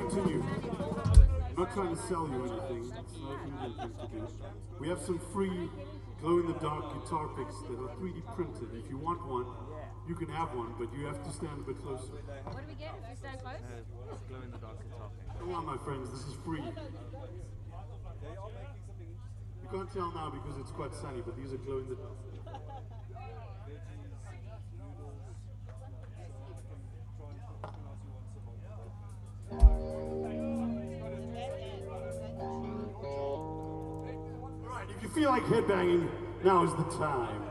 continue, I'm not trying to sell you anything. It's not an Indian thing to do. We have some free glow-in-the-dark guitar picks that are 3D printed. If you want one, you can have one, but you have to stand a bit closer. What do we get if we stand close? glow in the dark guitar pick. Come on, my friends, this is free. You can't tell now because it's quite sunny, but these are glow-in-the-dark. All right, if you feel like headbanging, now is the time.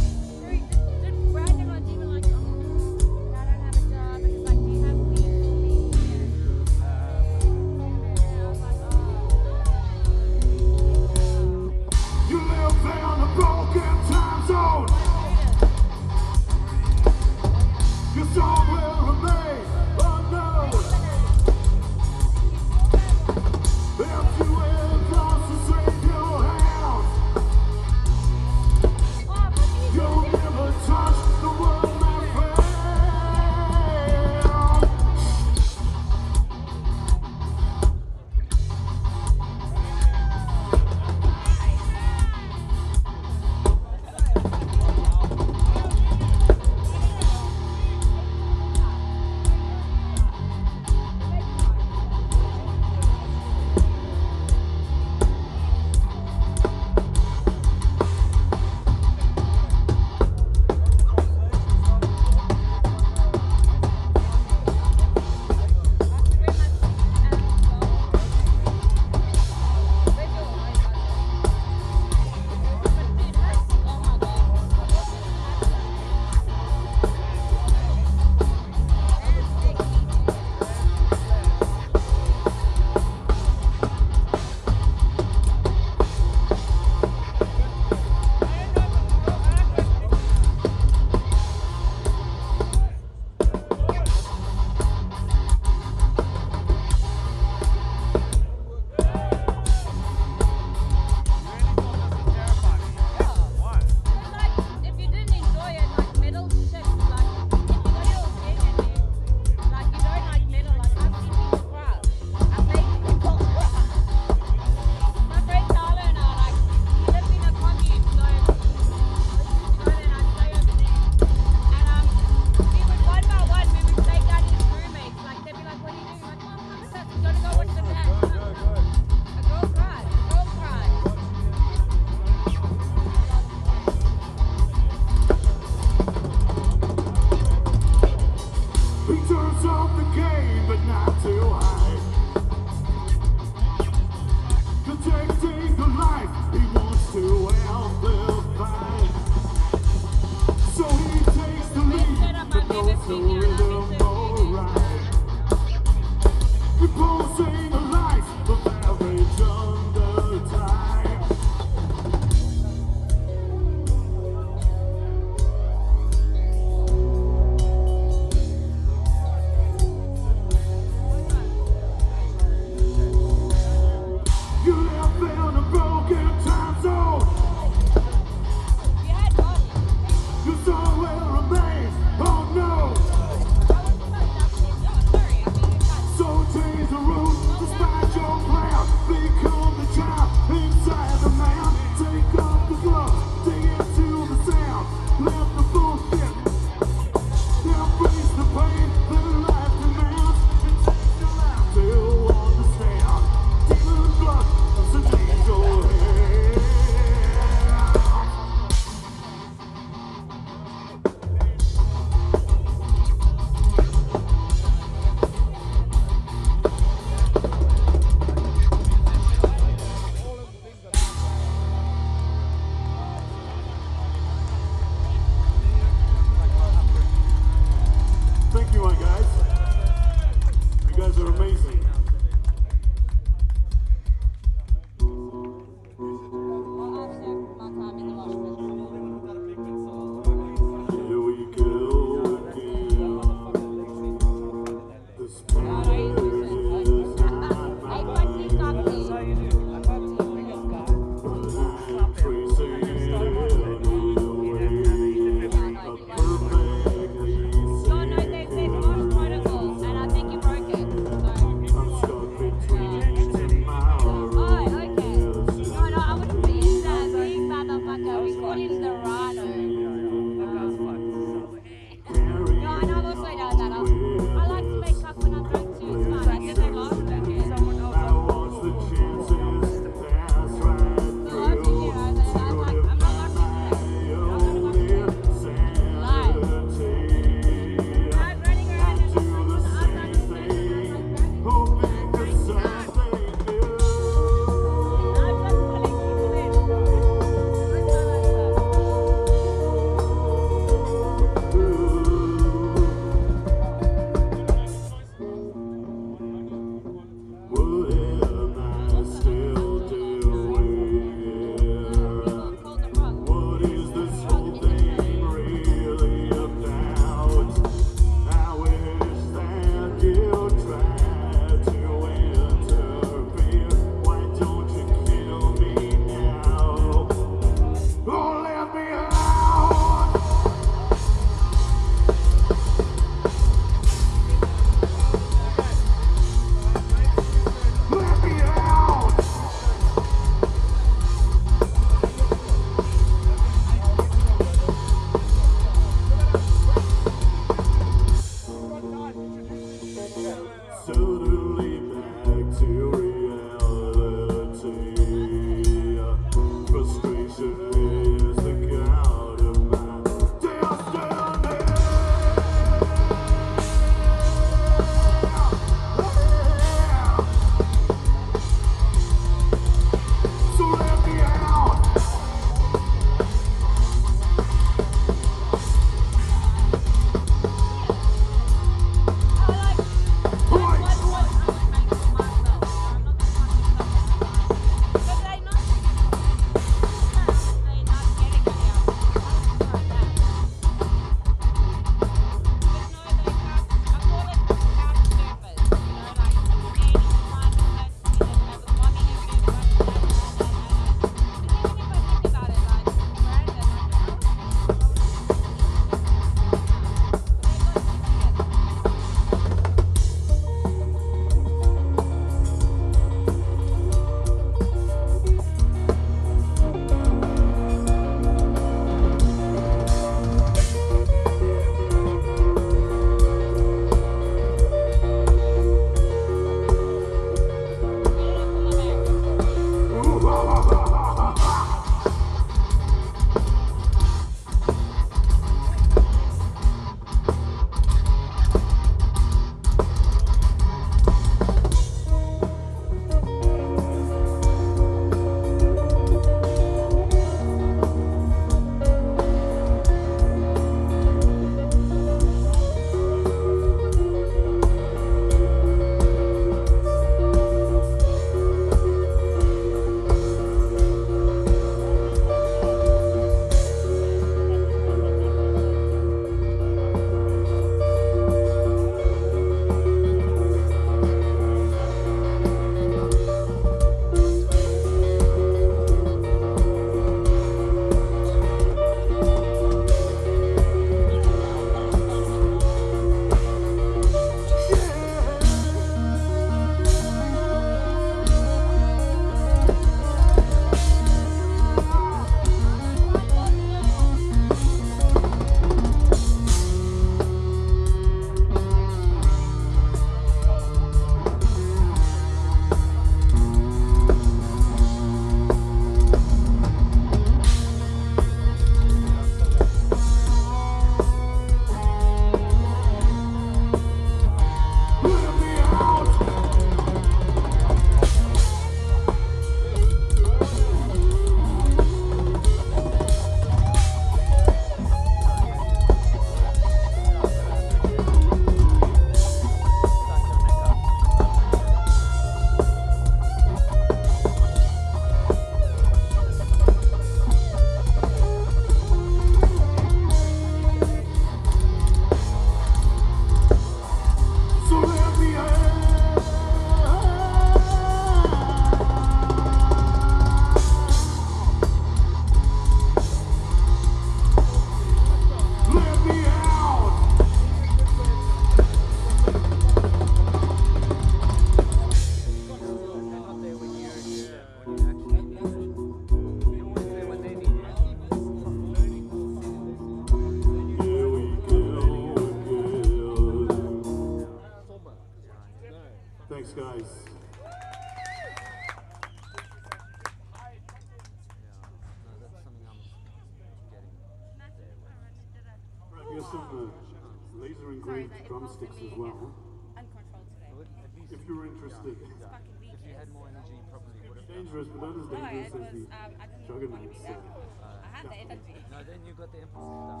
No, dangerous it as was, the um, I didn't want to be that. Uh, I had the energy. No, then you got the impulse stuff.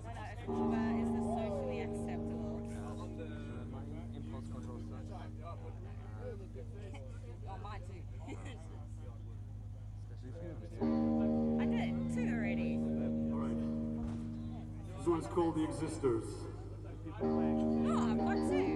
No, no, it's more is this socially acceptable? My impulse control stuff. Oh, mine too. Especially if you I did two already. All right. This one's called The Existers. Oh, I've got two.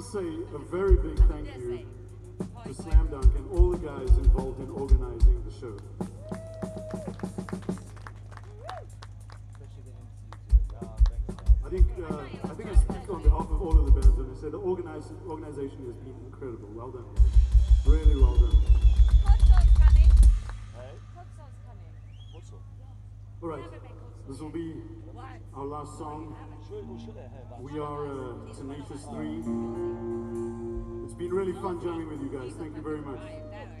To say a very big thank you to Slam Dank and all the guys involved in organizing the show. Especially the MCs. Yeah, thanks, guys. I think uh, I think I speak on behalf of all of the bands when I say the organize, organization has been incredible. Well done, guys. Really well done. Coxon's coming. Hey, Coxon's coming. what's up? All right, this will be our last song. We are uh, Tenacious Three. It's been really fun jamming with you guys. Thank you very much.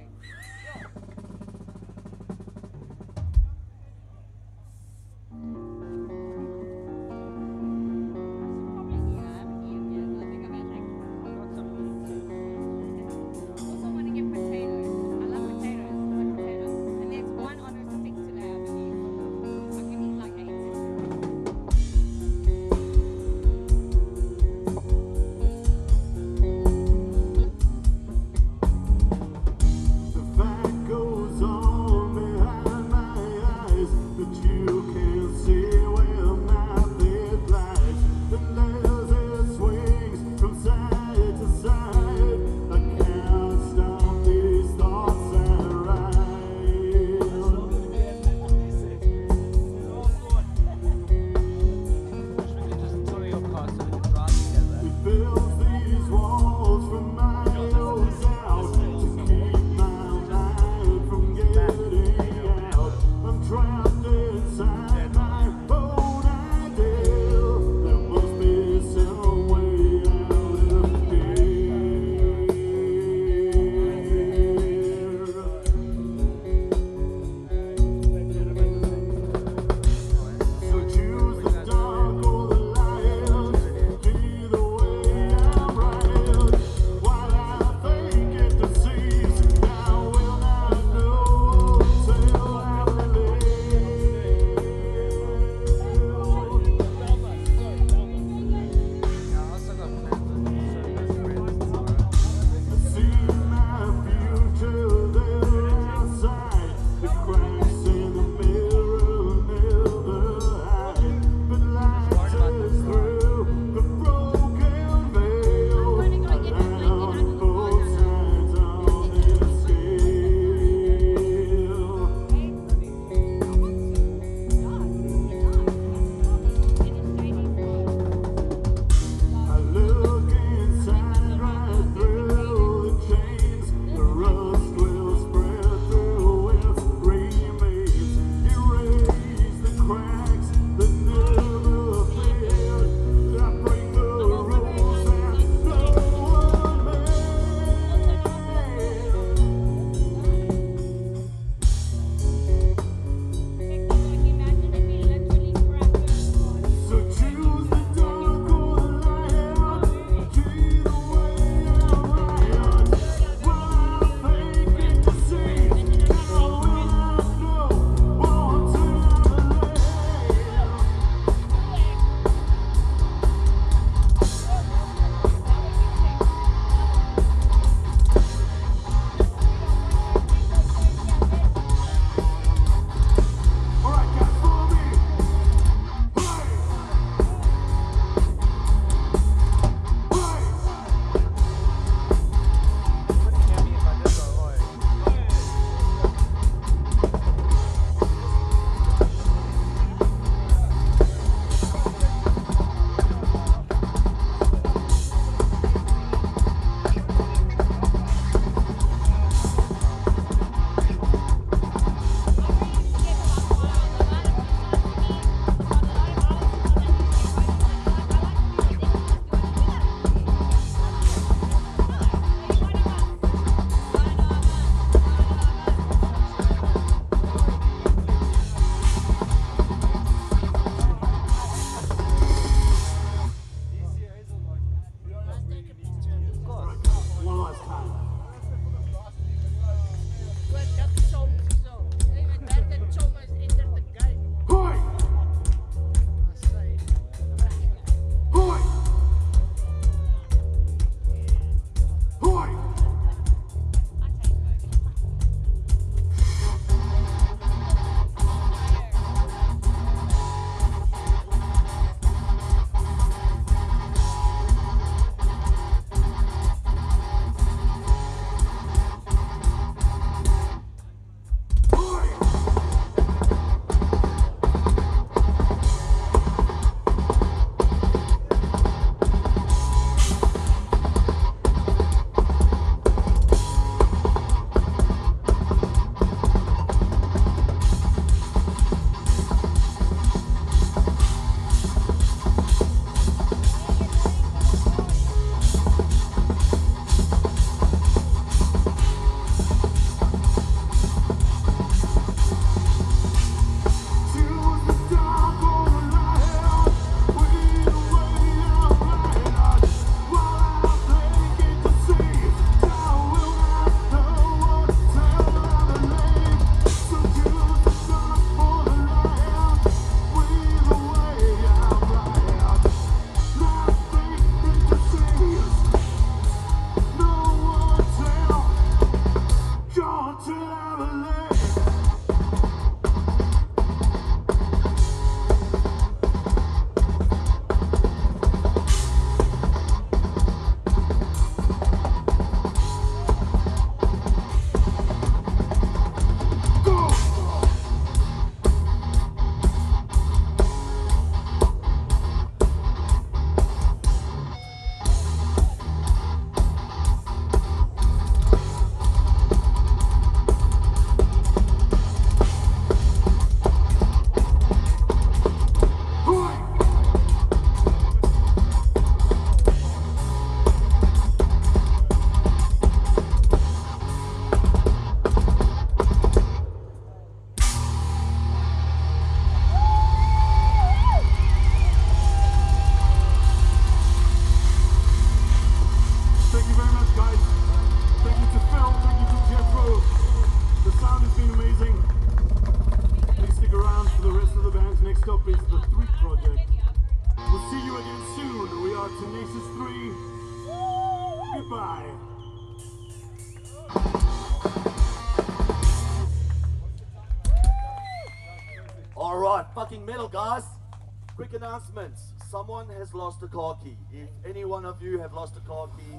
Announcements. Someone has lost a car key. If any one of you have lost a car key,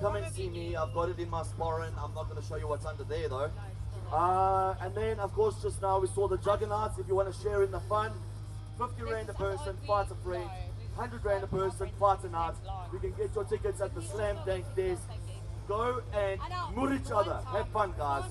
come and see me. I've got it in my sporran. I'm not going to show you what's under there though. Uh, and then, of course, just now we saw the juggernauts. If you want to share in the fun, 50 rand a person, fight a friend. 100 rand a person, fight a night. You can get your tickets at the Slam Dank desk. Go and moor each other. Have fun, guys.